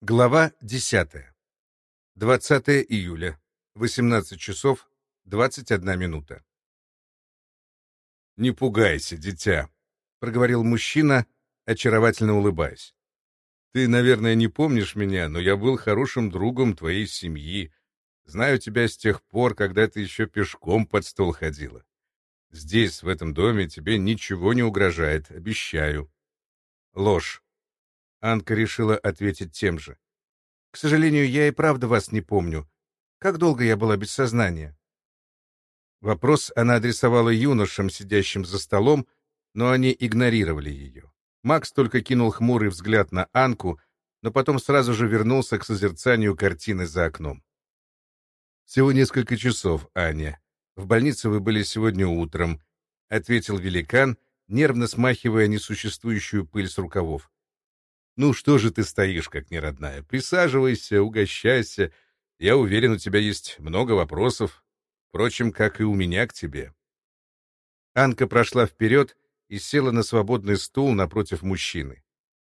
Глава 10. 20 июля. 18 часов 21 минута. «Не пугайся, дитя», — проговорил мужчина, очаровательно улыбаясь. «Ты, наверное, не помнишь меня, но я был хорошим другом твоей семьи. Знаю тебя с тех пор, когда ты еще пешком под стол ходила. Здесь, в этом доме, тебе ничего не угрожает, обещаю». Ложь. Анка решила ответить тем же. «К сожалению, я и правда вас не помню. Как долго я была без сознания?» Вопрос она адресовала юношам, сидящим за столом, но они игнорировали ее. Макс только кинул хмурый взгляд на Анку, но потом сразу же вернулся к созерцанию картины за окном. «Всего несколько часов, Аня. В больнице вы были сегодня утром», — ответил великан, нервно смахивая несуществующую пыль с рукавов. Ну что же ты стоишь, как неродная? Присаживайся, угощайся. Я уверен, у тебя есть много вопросов. Впрочем, как и у меня к тебе. Анка прошла вперед и села на свободный стул напротив мужчины.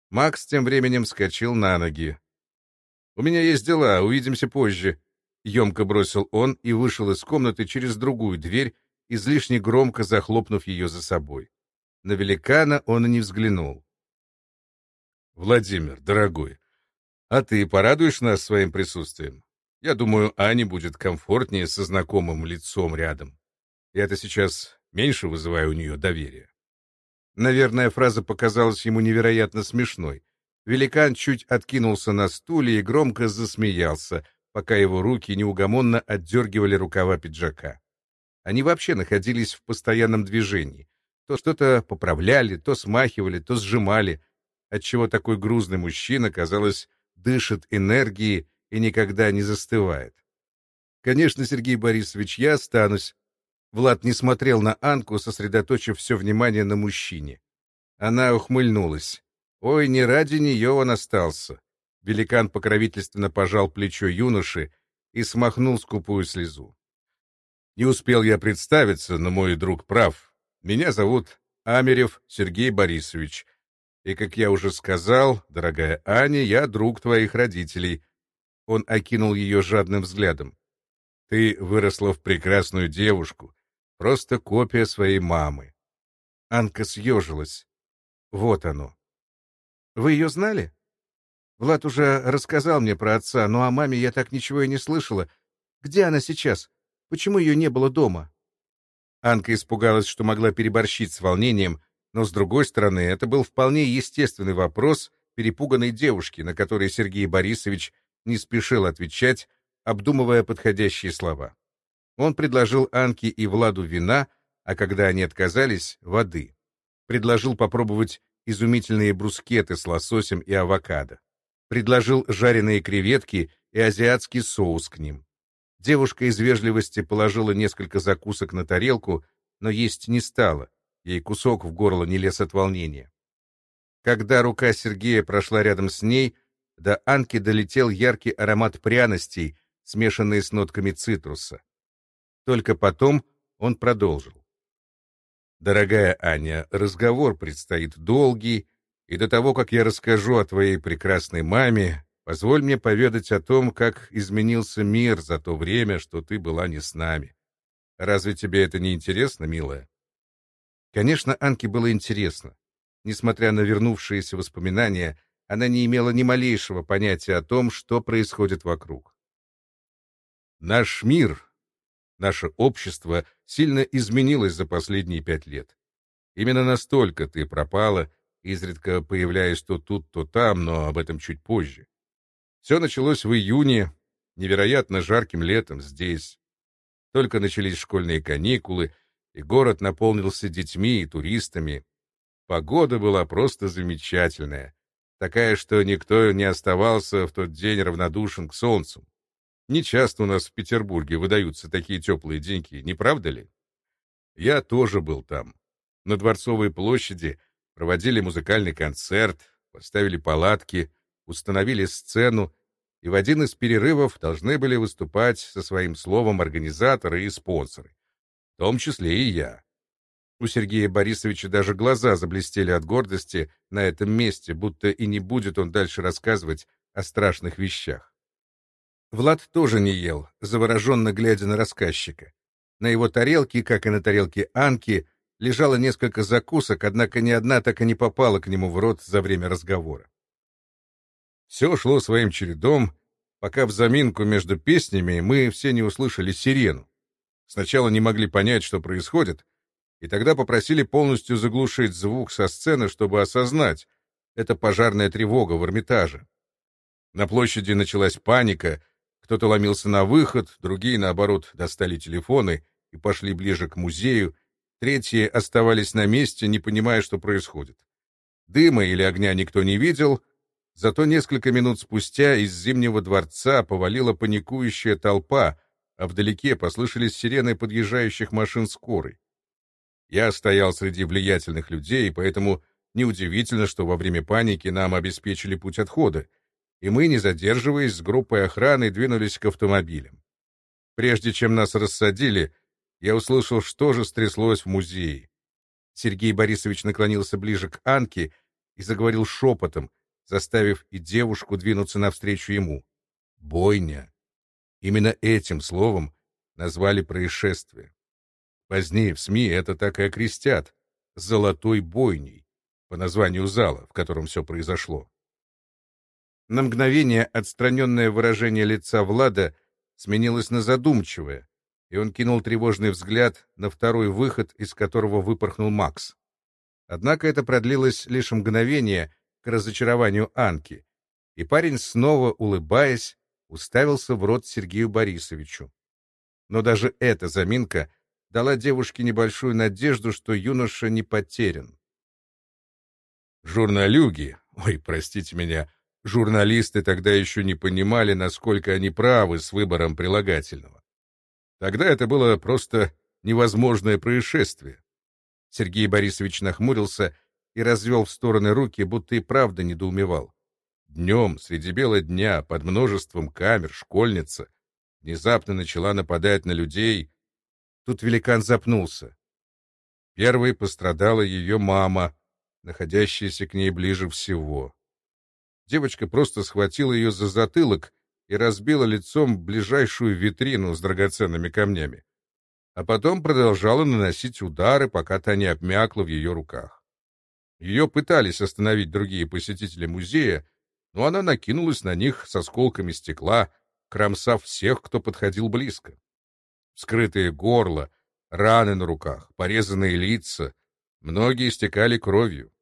Макс тем временем вскочил на ноги. «У меня есть дела, увидимся позже», — емко бросил он и вышел из комнаты через другую дверь, излишне громко захлопнув ее за собой. На великана он и не взглянул. Владимир, дорогой, а ты порадуешь нас своим присутствием? Я думаю, Ане будет комфортнее со знакомым лицом рядом. Я-то сейчас меньше вызываю у нее доверия. Наверное, фраза показалась ему невероятно смешной. Великан чуть откинулся на стуле и громко засмеялся, пока его руки неугомонно отдергивали рукава пиджака. Они вообще находились в постоянном движении. То что-то поправляли, то смахивали, то сжимали — отчего такой грузный мужчина, казалось, дышит энергией и никогда не застывает. Конечно, Сергей Борисович, я останусь. Влад не смотрел на Анку, сосредоточив все внимание на мужчине. Она ухмыльнулась. Ой, не ради нее он остался. Великан покровительственно пожал плечо юноши и смахнул скупую слезу. Не успел я представиться, но мой друг прав. Меня зовут Амерев Сергей Борисович, и, как я уже сказал, дорогая Аня, я друг твоих родителей. Он окинул ее жадным взглядом. Ты выросла в прекрасную девушку, просто копия своей мамы. Анка съежилась. Вот оно. Вы ее знали? Влад уже рассказал мне про отца, но о маме я так ничего и не слышала. Где она сейчас? Почему ее не было дома? Анка испугалась, что могла переборщить с волнением, но, с другой стороны, это был вполне естественный вопрос перепуганной девушки, на который Сергей Борисович не спешил отвечать, обдумывая подходящие слова. Он предложил Анке и Владу вина, а когда они отказались — воды. Предложил попробовать изумительные брускеты с лососем и авокадо. Предложил жареные креветки и азиатский соус к ним. Девушка из вежливости положила несколько закусок на тарелку, но есть не стала, Ей кусок в горло не лез от волнения. Когда рука Сергея прошла рядом с ней, до Анки долетел яркий аромат пряностей, смешанный с нотками цитруса. Только потом он продолжил. «Дорогая Аня, разговор предстоит долгий, и до того, как я расскажу о твоей прекрасной маме, позволь мне поведать о том, как изменился мир за то время, что ты была не с нами. Разве тебе это не интересно, милая?» Конечно, Анке было интересно. Несмотря на вернувшиеся воспоминания, она не имела ни малейшего понятия о том, что происходит вокруг. Наш мир, наше общество сильно изменилось за последние пять лет. Именно настолько ты пропала, изредка появляясь то тут, то там, но об этом чуть позже. Все началось в июне, невероятно жарким летом здесь. Только начались школьные каникулы — и город наполнился детьми и туристами. Погода была просто замечательная, такая, что никто не оставался в тот день равнодушен к солнцу. Не часто у нас в Петербурге выдаются такие теплые деньки, не правда ли? Я тоже был там. На Дворцовой площади проводили музыкальный концерт, поставили палатки, установили сцену, и в один из перерывов должны были выступать со своим словом организаторы и спонсоры в том числе и я. У Сергея Борисовича даже глаза заблестели от гордости на этом месте, будто и не будет он дальше рассказывать о страшных вещах. Влад тоже не ел, завороженно глядя на рассказчика. На его тарелке, как и на тарелке Анки, лежало несколько закусок, однако ни одна так и не попала к нему в рот за время разговора. Все шло своим чередом, пока в заминку между песнями мы все не услышали сирену. Сначала не могли понять, что происходит, и тогда попросили полностью заглушить звук со сцены, чтобы осознать, это пожарная тревога в Эрмитаже. На площади началась паника, кто-то ломился на выход, другие, наоборот, достали телефоны и пошли ближе к музею, третьи оставались на месте, не понимая, что происходит. Дыма или огня никто не видел, зато несколько минут спустя из Зимнего дворца повалила паникующая толпа, а вдалеке послышались сирены подъезжающих машин скорой. Я стоял среди влиятельных людей, поэтому неудивительно, что во время паники нам обеспечили путь отхода, и мы, не задерживаясь, с группой охраны двинулись к автомобилям. Прежде чем нас рассадили, я услышал, что же стряслось в музее. Сергей Борисович наклонился ближе к Анке и заговорил шепотом, заставив и девушку двинуться навстречу ему. «Бойня». Именно этим словом назвали происшествие. Позднее в СМИ это так и окрестят «золотой бойней» по названию зала, в котором все произошло. На мгновение отстраненное выражение лица Влада сменилось на задумчивое, и он кинул тревожный взгляд на второй выход, из которого выпорхнул Макс. Однако это продлилось лишь мгновение к разочарованию Анки, и парень, снова улыбаясь, уставился в рот Сергею Борисовичу. Но даже эта заминка дала девушке небольшую надежду, что юноша не потерян. Журналюги, ой, простите меня, журналисты тогда еще не понимали, насколько они правы с выбором прилагательного. Тогда это было просто невозможное происшествие. Сергей Борисович нахмурился и развел в стороны руки, будто и правда недоумевал. Днем, среди бела дня, под множеством камер, школьница внезапно начала нападать на людей, Тут великан запнулся. Первой пострадала ее мама, находящаяся к ней ближе всего. Девочка просто схватила ее за затылок и разбила лицом ближайшую витрину с драгоценными камнями, а потом продолжала наносить удары, пока та не обмякла в ее руках. Ее пытались остановить другие посетители музея, но она накинулась на них с осколками стекла, кромсав всех, кто подходил близко вскрытые горло, раны на руках, порезанные лица. Многие истекали кровью.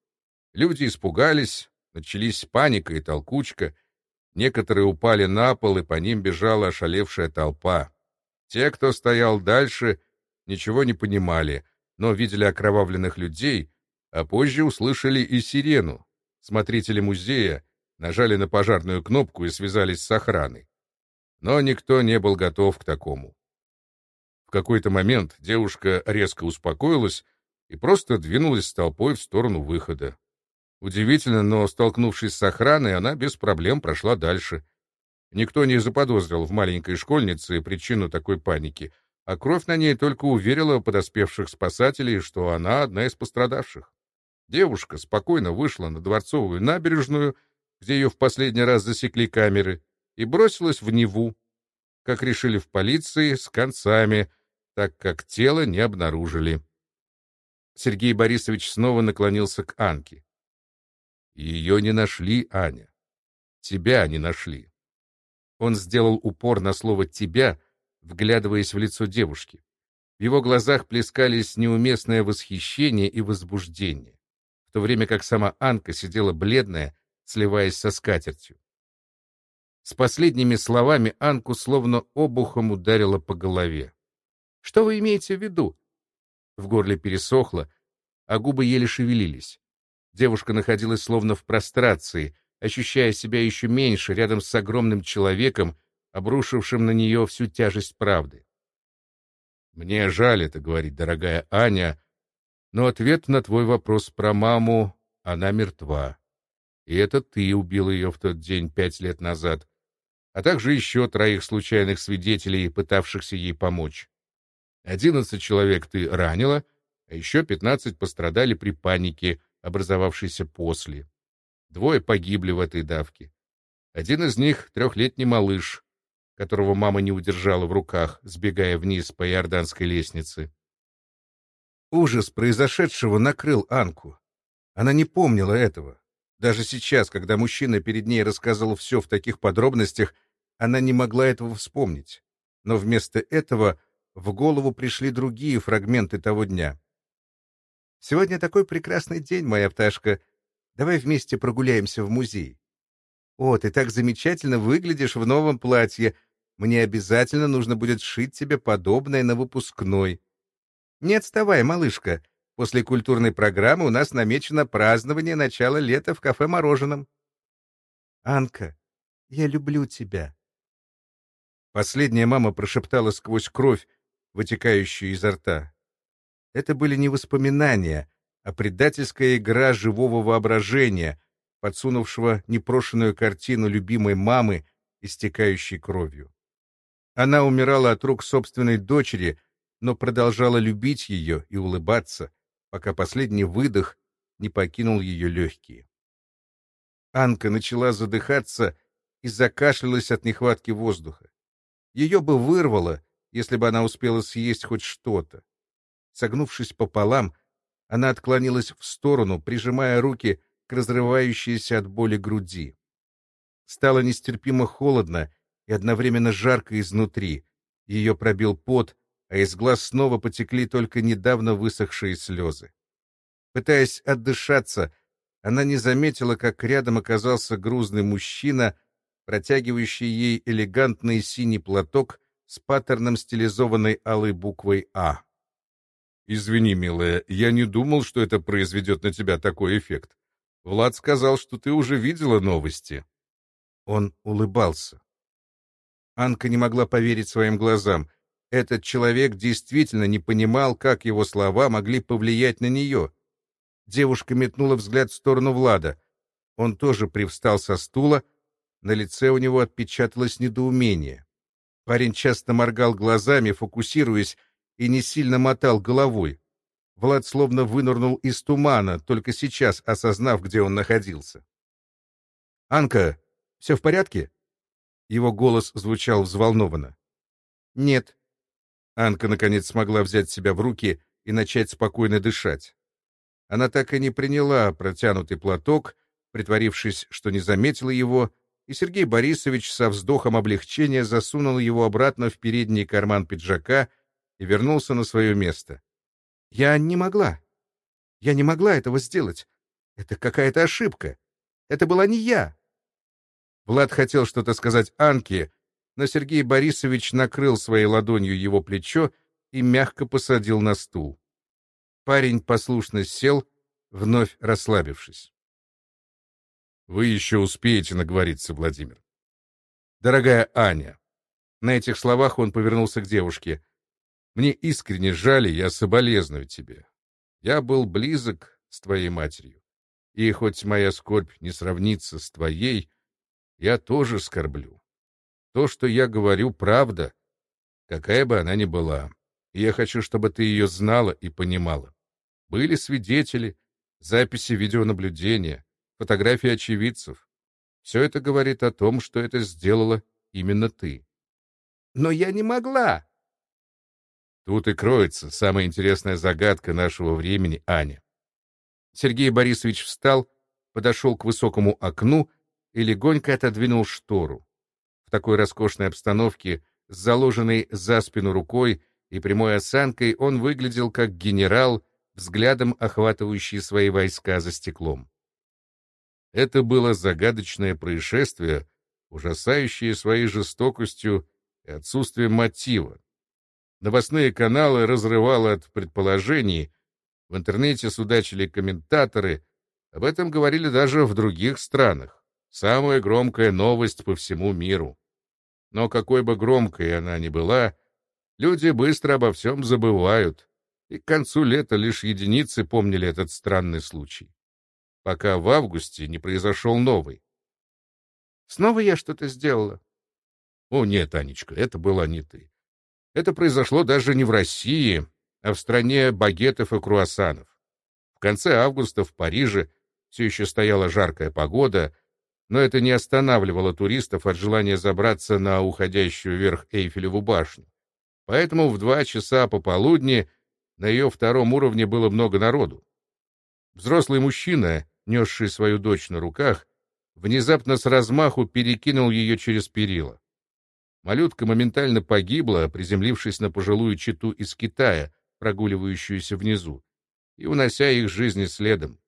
Люди испугались, начались паника и толкучка. Некоторые упали на пол, и по ним бежала ошалевшая толпа. Те, кто стоял дальше, ничего не понимали, но видели окровавленных людей, а позже услышали и сирену. Смотрители музея нажали на пожарную кнопку и связались с охраной. Но никто не был готов к такому какой-то момент девушка резко успокоилась и просто двинулась с толпой в сторону выхода. Удивительно, но, столкнувшись с охраной, она без проблем прошла дальше. Никто не заподозрил в маленькой школьнице причину такой паники, а кровь на ней только уверила подоспевших спасателей, что она одна из пострадавших. Девушка спокойно вышла на Дворцовую набережную, где ее в последний раз засекли камеры, и бросилась в Неву, как решили в полиции, с концами — так как тело не обнаружили. Сергей Борисович снова наклонился к Анке. Ее не нашли, Аня. Тебя не нашли. Он сделал упор на слово «тебя», вглядываясь в лицо девушки. В его глазах плескались неуместное восхищение и возбуждение, в то время как сама Анка сидела бледная, сливаясь со скатертью. С последними словами Анку словно обухом ударило по голове. Что вы имеете в виду? В горле пересохло, а губы еле шевелились. Девушка находилась словно в прострации, ощущая себя еще меньше рядом с огромным человеком, обрушившим на нее всю тяжесть правды. «Мне жаль это говорить, дорогая Аня, но ответ на твой вопрос про маму — она мертва. И это ты убил ее в тот день пять лет назад, а также еще троих случайных свидетелей, пытавшихся ей помочь. Одиннадцать человек ты ранила, а еще пятнадцать пострадали при панике, образовавшейся после. Двое погибли в этой давке. Один из них — трехлетний малыш, которого мама не удержала в руках, сбегая вниз по иорданской лестнице. Ужас произошедшего накрыл Анку. Она не помнила этого. Даже сейчас, когда мужчина перед ней рассказывал все в таких подробностях, она не могла этого вспомнить. Но вместо этого в голову пришли другие фрагменты того дня. «Сегодня такой прекрасный день, моя пташка. Давай вместе прогуляемся в музей. О, ты так замечательно выглядишь в новом платье. Мне обязательно нужно будет сшить тебе подобное на выпускной. Не отставай, малышка. После культурной программы у нас намечено празднование начала лета в кафе-мороженом. Анка, я люблю тебя. Последняя мама прошептала сквозь кровь, вытекающую изо рта. Это были не воспоминания, а предательская игра живого воображения, подсунувшего непрошенную картину любимой мамы, истекающей кровью. Она умирала от рук собственной дочери, но продолжала любить ее и улыбаться, пока последний выдох не покинул ее легкие. Анка начала задыхаться и закашлялась от нехватки воздуха. Ее бы вырвало, если бы она успела съесть хоть что-то. Согнувшись пополам, она отклонилась в сторону, прижимая руки к разрывающейся от боли груди. Стало нестерпимо холодно и одновременно жарко изнутри. Ее пробил пот, а из глаз снова потекли только недавно высохшие слезы. Пытаясь отдышаться, она не заметила, как рядом оказался грузный мужчина, протягивающий ей элегантный синий платок с паттерном стилизованной алой буквой «А». «Извини, милая, я не думал, что это произведет на тебя такой эффект. Влад сказал, что ты уже видела новости». Он улыбался. Анка не могла поверить своим глазам. Этот человек действительно не понимал, как его слова могли повлиять на нее. Девушка метнула взгляд в сторону Влада. Он тоже привстал со стула, на лице у него отпечаталось недоумение. Парень часто моргал глазами, фокусируясь, и не сильно мотал головой. Влад словно вынырнул из тумана, только сейчас осознав, где он находился. «Анка, все в порядке?» Его голос звучал взволнованно. «Нет», Анка, наконец, смогла взять себя в руки и начать спокойно дышать. Она так и не приняла протянутый платок, притворившись, что не заметила его, и Сергей Борисович со вздохом облегчения засунул его обратно в передний карман пиджака и вернулся на свое место. «Я не могла. Я не могла этого сделать. Это какая-то ошибка. Это была не я». Влад хотел что-то сказать Анке, но Сергей Борисович накрыл своей ладонью его плечо и мягко посадил на стул. Парень послушно сел, вновь расслабившись. «Вы еще успеете наговориться, Владимир». «Дорогая Аня», на этих словах он повернулся к девушке. «Мне искренне жаль, я соболезную тебе. Я был близок с твоей матерью, и хоть моя скорбь не сравнится с твоей, я тоже скорблю. То, что я говорю, правда, какая бы она ни была. И я хочу, чтобы ты ее знала и понимала. Были свидетели, записи видеонаблюдения, фотографии очевидцев. Все это говорит о том, что это сделала именно ты. Но я не могла. Тут и кроется самая интересная загадка нашего времени, Аня. Сергей Борисович встал, подошел к высокому окну и легонько отодвинул штору такой роскошной обстановке, с заложенной за спину рукой и прямой осанкой, он выглядел как генерал, взглядом охватывающий свои войска за стеклом. Это было загадочное происшествие, ужасающее своей жестокостью и отсутствием мотива. Новостные каналы разрывало от предположений, в интернете судачили комментаторы, об этом говорили даже в других странах. Самая громкая новость по всему миру. Но какой бы громкой она ни была, люди быстро обо всем забывают, и к концу лета лишь единицы помнили этот странный случай. Пока в августе не произошел новый. Снова я что-то сделала? О, нет, Анечка, это была не ты. Это произошло даже не в России, а в стране багетов и круассанов. В конце августа в Париже все еще стояла жаркая погода, но это не останавливало туристов от желания забраться на уходящую вверх Эйфелеву башню. Поэтому в два часа пополудни на ее втором уровне было много народу. Взрослый мужчина, несший свою дочь на руках, внезапно с размаху перекинул ее через перила. Малютка моментально погибла, приземлившись на пожилую читу из Китая, прогуливающуюся внизу, и унося их жизни следом.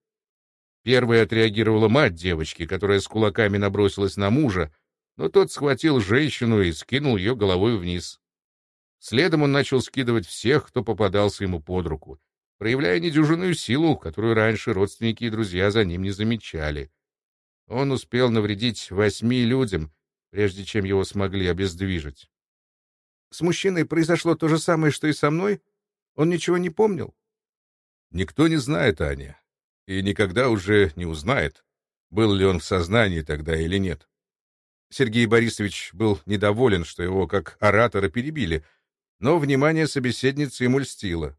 Первой отреагировала мать девочки, которая с кулаками набросилась на мужа, но тот схватил женщину и скинул ее головой вниз. Следом он начал скидывать всех, кто попадался ему под руку, проявляя недюжинную силу, которую раньше родственники и друзья за ним не замечали. Он успел навредить восьми людям, прежде чем его смогли обездвижить. — С мужчиной произошло то же самое, что и со мной? Он ничего не помнил? — Никто не знает, Аня и никогда уже не узнает, был ли он в сознании тогда или нет. Сергей Борисович был недоволен, что его как оратора перебили, но внимание собеседницы ему льстило.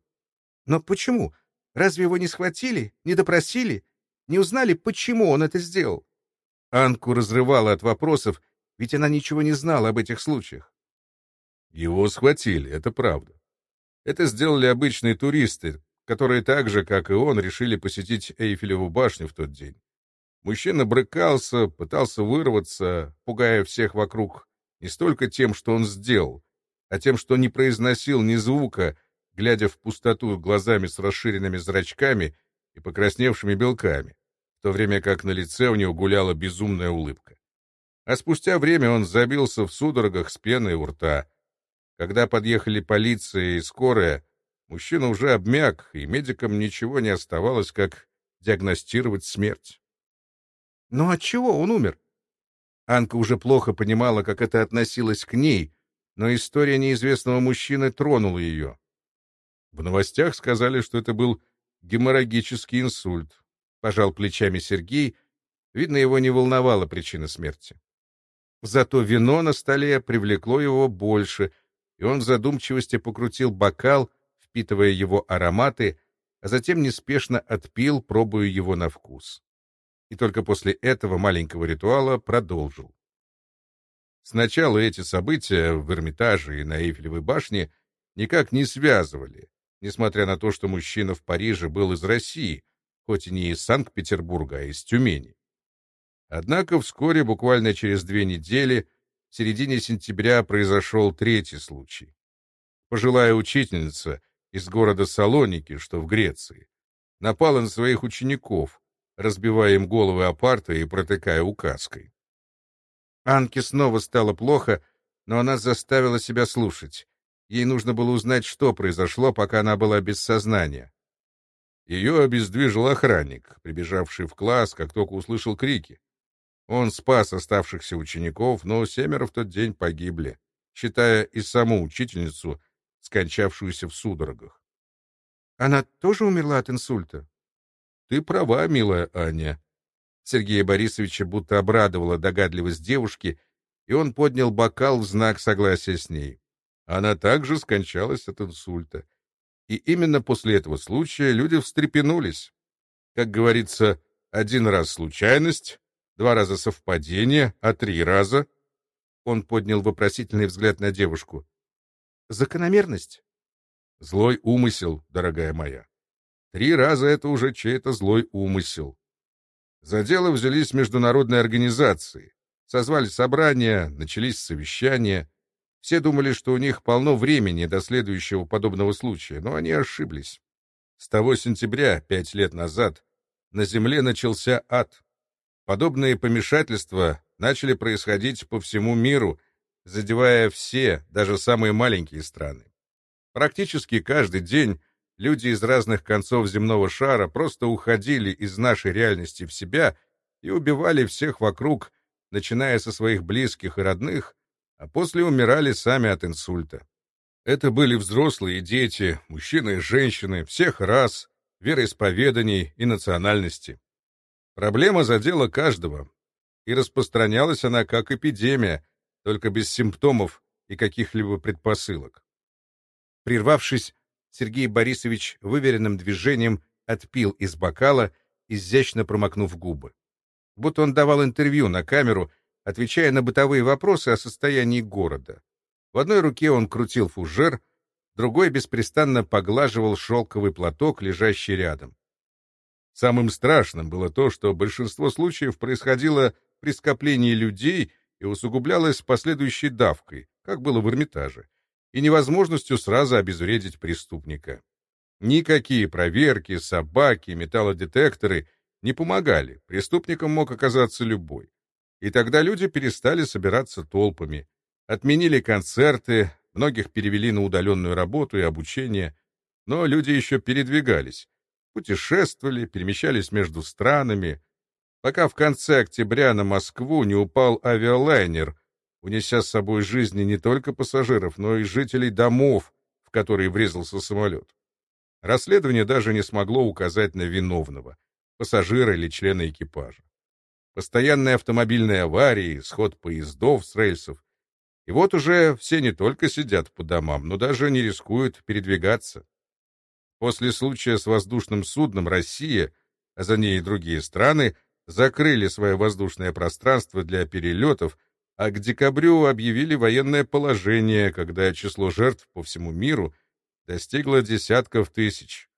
«Но почему? Разве его не схватили, не допросили, не узнали, почему он это сделал?» Анку разрывала от вопросов, ведь она ничего не знала об этих случаях. Его схватили, это правда. Это сделали обычные туристы, которые так же, как и он, решили посетить Эйфелеву башню в тот день. Мужчина брыкался, пытался вырваться, пугая всех вокруг не столько тем, что он сделал, а тем, что не произносил ни звука, глядя в пустоту глазами с расширенными зрачками и покрасневшими белками, в то время как на лице у него гуляла безумная улыбка. А спустя время он забился в судорогах с пеной у рта. Когда подъехали полиция и скорая, Мужчина уже обмяк, и медикам ничего не оставалось, как диагностировать смерть. Но от чего он умер? Анка уже плохо понимала, как это относилось к ней, но история неизвестного мужчины тронула ее. В новостях сказали, что это был геморрагический инсульт. Пожал плечами Сергей. Видно, его не волновала причина смерти. Зато вино на столе привлекло его больше, и он в задумчивости покрутил бокал, впитывая его ароматы, а затем неспешно отпил, пробуя его на вкус. И только после этого маленького ритуала продолжил. Сначала эти события в Эрмитаже и на Эйфелевой башне никак не связывали, несмотря на то, что мужчина в Париже был из России, хоть и не из Санкт-Петербурга, а из Тюмени. Однако вскоре, буквально через две недели, в середине сентября произошел третий случай. Пожилая учительница, из города Салоники, что в Греции, напала на своих учеников, разбивая им головы о и протыкая указкой. Анке снова стало плохо, но она заставила себя слушать. Ей нужно было узнать, что произошло, пока она была без сознания. Ее обездвижил охранник, прибежавший в класс, как только услышал крики. Он спас оставшихся учеников, но семеро в тот день погибли, считая и саму учительницу скончавшуюся в судорогах. Она тоже умерла от инсульта? Ты права, милая Аня. Сергея Борисовича будто обрадовала догадливость девушки, и он поднял бокал в знак согласия с ней. Она также скончалась от инсульта. И именно после этого случая люди встрепенулись. Как говорится, один раз случайность, два раза совпадение, а три раза... Он поднял вопросительный взгляд на девушку. Закономерность? Злой умысел, дорогая моя. Три раза это уже чей-то злой умысел. За дело взялись международные организации. Созвали собрания, начались совещания. Все думали, что у них полно времени до следующего подобного случая, но они ошиблись. С того сентября, пять лет назад, на Земле начался ад. Подобные помешательства начали происходить по всему миру, задевая все, даже самые маленькие страны. Практически каждый день люди из разных концов земного шара просто уходили из нашей реальности в себя и убивали всех вокруг, начиная со своих близких и родных, а после умирали сами от инсульта. Это были взрослые дети, мужчины и женщины, всех рас, вероисповеданий и национальности. Проблема задела каждого, и распространялась она как эпидемия, только без симптомов и каких-либо предпосылок. Прервавшись, Сергей Борисович выверенным движением отпил из бокала, изящно промокнув губы. будто он давал интервью на камеру, отвечая на бытовые вопросы о состоянии города. В одной руке он крутил фужер, другой беспрестанно поглаживал шелковый платок, лежащий рядом. Самым страшным было то, что большинство случаев происходило при скоплении людей и усугублялось последующей давкой, как было в Эрмитаже, и невозможностью сразу обезвредить преступника. Никакие проверки, собаки, металлодетекторы не помогали, преступником мог оказаться любой. И тогда люди перестали собираться толпами, отменили концерты, многих перевели на удаленную работу и обучение, но люди еще передвигались, путешествовали, перемещались между странами, пока в конце октября на Москву не упал авиалайнер, унеся с собой жизни не только пассажиров, но и жителей домов, в которые врезался самолет. Расследование даже не смогло указать на виновного, пассажира или члена экипажа. Постоянные автомобильные аварии, сход поездов с рельсов. И вот уже все не только сидят по домам, но даже не рискуют передвигаться. После случая с воздушным судном Россия, а за ней и другие страны, закрыли свое воздушное пространство для перелетов, а к декабрю объявили военное положение, когда число жертв по всему миру — достигла десятков тысяч.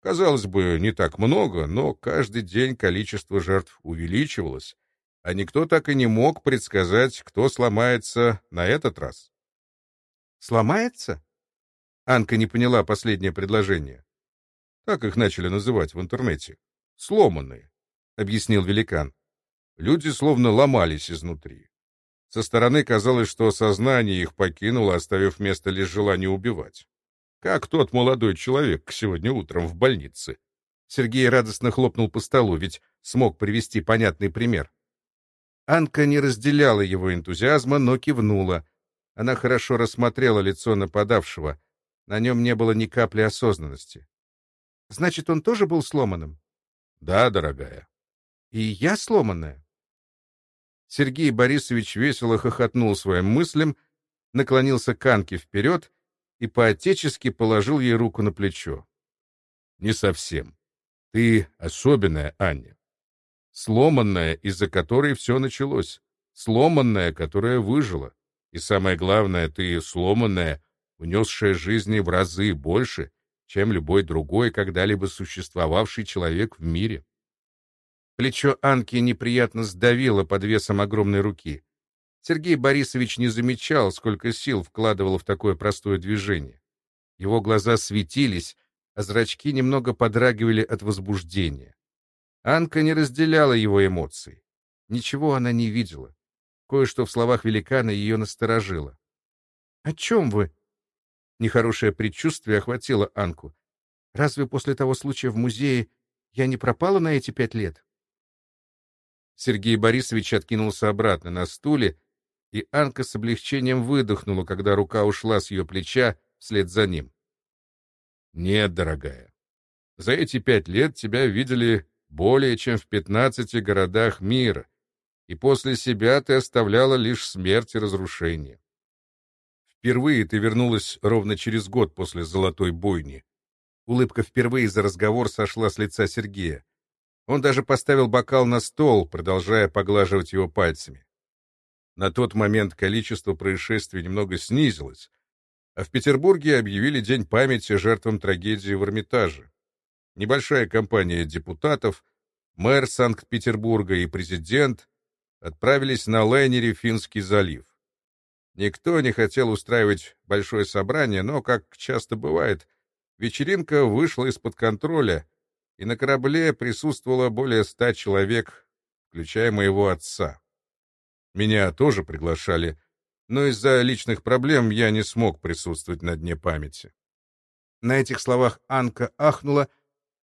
Казалось бы, не так много, но каждый день количество жертв увеличивалось, а никто так и не мог предсказать, кто сломается на этот раз. «Сломается?» Анка не поняла последнее предложение. Так их начали называть в интернете. «Сломанные», — объяснил великан. Люди словно ломались изнутри. Со стороны казалось, что сознание их покинуло, оставив место лишь желание убивать. Как тот молодой человек сегодня утром в больнице. Сергей радостно хлопнул по столу, ведь смог привести понятный пример. Анка не разделяла его энтузиазма, но кивнула. Она хорошо рассмотрела лицо нападавшего. На нем не было ни капли осознанности. «Значит, он тоже был сломанным?» «Да, дорогая». «И я сломанная?» Сергей Борисович весело хохотнул своим мыслям, наклонился к Анке вперед и поотечески положил ей руку на плечо. «Не совсем. Ты особенная, Аня. Сломанная, из-за которой все началось. Сломанная, которая выжила. И самое главное, ты сломанная, унесшая жизни в разы больше, чем любой другой когда-либо существовавший человек в мире. Плечо Анки неприятно сдавило под весом огромной руки. Сергей Борисович не замечал, сколько сил вкладывал в такое простое движение. Его глаза светились, а зрачки немного подрагивали от возбуждения. Анка не разделяла его эмоций. Ничего она не видела. Кое-что в словах великана ее насторожило. — О чем вы? Нехорошее предчувствие охватило Анку. Разве после того случая в музее я не пропала на эти пять лет? Сергей Борисович откинулся обратно на стуле и Анка с облегчением выдохнула, когда рука ушла с ее плеча вслед за ним. «Нет, дорогая, за эти пять лет тебя видели более чем в пятнадцати городах мира, и после себя ты оставляла лишь смерть и разрушение. Впервые ты вернулась ровно через год после золотой бойни. Улыбка впервые за разговор сошла с лица Сергея. Он даже поставил бокал на стол, продолжая поглаживать его пальцами. На тот момент количество происшествий немного снизилось, а в Петербурге объявили День памяти жертвам трагедии в Эрмитаже. Небольшая компания депутатов, мэр Санкт-Петербурга и президент отправились на лайнере Финский залив. Никто не хотел устраивать большое собрание, но, как часто бывает, вечеринка вышла из-под контроля, и на корабле присутствовало более ста человек, включая моего отца. Меня тоже приглашали, но из-за личных проблем я не смог присутствовать на Дне памяти. На этих словах Анка ахнула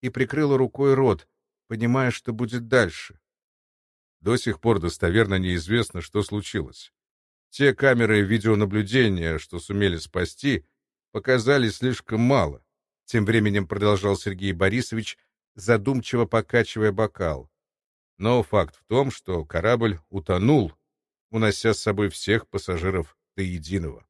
и прикрыла рукой рот, понимая, что будет дальше. До сих пор достоверно неизвестно, что случилось. Те камеры видеонаблюдения, что сумели спасти, показали слишком мало. Тем временем продолжал Сергей Борисович, задумчиво покачивая бокал. Но факт в том, что корабль утонул, унося с собой всех пассажиров до единого.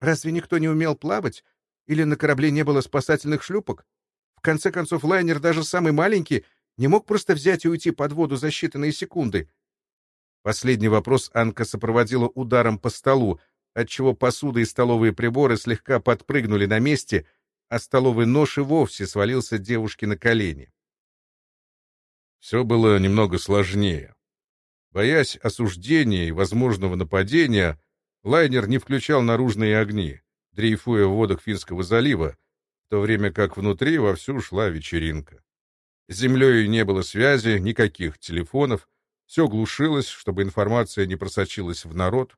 Разве никто не умел плавать? Или на корабле не было спасательных шлюпок? В конце концов, лайнер, даже самый маленький, Не мог просто взять и уйти под воду за считанные секунды? Последний вопрос Анка сопроводила ударом по столу, отчего посуда и столовые приборы слегка подпрыгнули на месте, а столовый нож и вовсе свалился девушке на колени. Все было немного сложнее. Боясь осуждения и возможного нападения, лайнер не включал наружные огни, дрейфуя в водах Финского залива, в то время как внутри вовсю шла вечеринка. С землей не было связи, никаких телефонов, все глушилось, чтобы информация не просочилась в народ.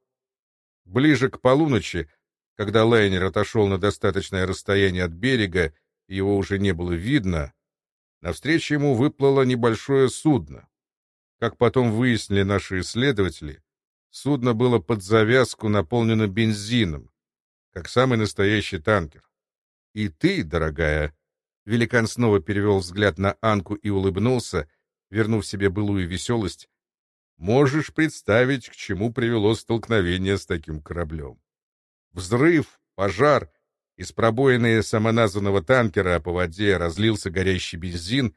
Ближе к полуночи, когда лайнер отошел на достаточное расстояние от берега, и его уже не было видно, навстречу ему выплыло небольшое судно. Как потом выяснили наши исследователи, судно было под завязку наполнено бензином, как самый настоящий танкер. И ты, дорогая, великан снова перевел взгляд на Анку и улыбнулся, вернув себе былую веселость, можешь представить, к чему привело столкновение с таким кораблем. Взрыв, пожар, из пробоины самоназванного танкера по воде разлился горящий бензин,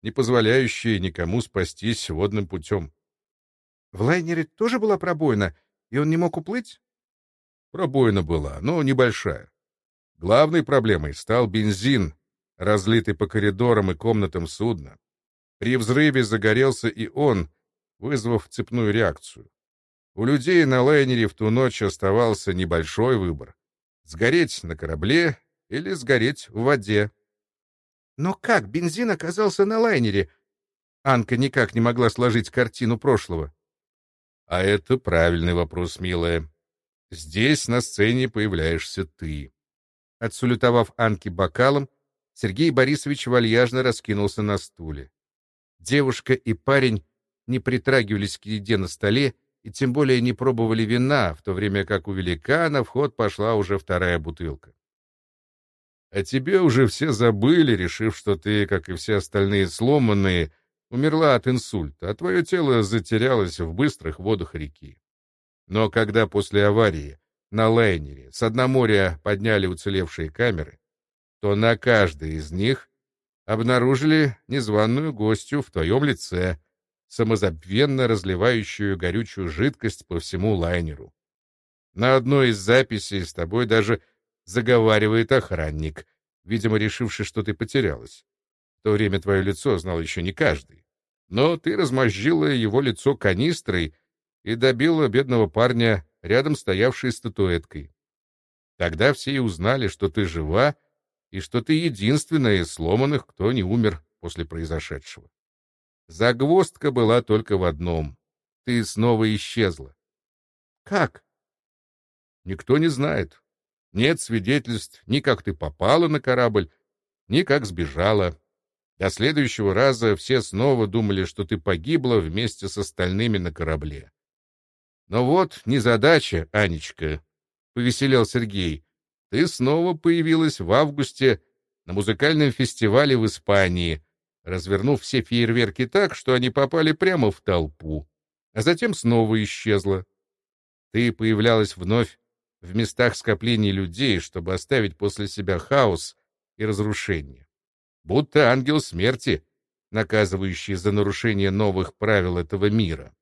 не позволяющий никому спастись водным путем. — В лайнере тоже была пробоина, и он не мог уплыть? Пробоина была, но небольшая. Главной проблемой стал бензин, разлитый по коридорам и комнатам судна. При взрыве загорелся и он, вызвав цепную реакцию. У людей на лайнере в ту ночь оставался небольшой выбор — сгореть на корабле или сгореть в воде. Но как бензин оказался на лайнере? Анка никак не могла сложить картину прошлого. А это правильный вопрос, милая. Здесь на сцене появляешься ты. Отсулютовав Анке бокалом, Сергей Борисович вальяжно раскинулся на стуле. Девушка и парень не притрагивались к еде на столе и тем более не пробовали вина, в то время как у великана в ход пошла уже вторая бутылка. А тебе уже все забыли, решив, что ты, как и все остальные сломанные, умерла от инсульта, а твое тело затерялось в быстрых водах реки. Но когда после аварии на лайнере с дна моря подняли уцелевшие камеры, то на каждой из них обнаружили незваную гостью в твоем лице, самозабвенно разливающую горючую жидкость по всему лайнеру. На одной из записей с тобой даже заговаривает охранник, видимо, решивший, что ты потерялась. В то время твое лицо знал еще не каждый. Но ты размозжила его лицо канистрой и добила бедного парня рядом стоявшей статуэткой. Тогда все и узнали, что ты жива, и что ты единственная из сломанных, кто не умер после произошедшего. Загвоздка была только в одном. Ты снова исчезла. Как? Никто не знает. Нет свидетельств ни как ты попала на корабль, ни как сбежала. До следующего раза все снова думали, что ты погибла вместе с остальными на корабле. Но вот незадача, Анечка, — повеселел Сергей. Ты снова появилась в августе на музыкальном фестивале в Испании, развернув все фейерверки так, что они попали прямо в толпу, а затем снова исчезла. Ты появлялась вновь в местах скоплений людей, чтобы оставить после себя хаос и разрушение. Будто ангел смерти, наказывающий за нарушение новых правил этого мира.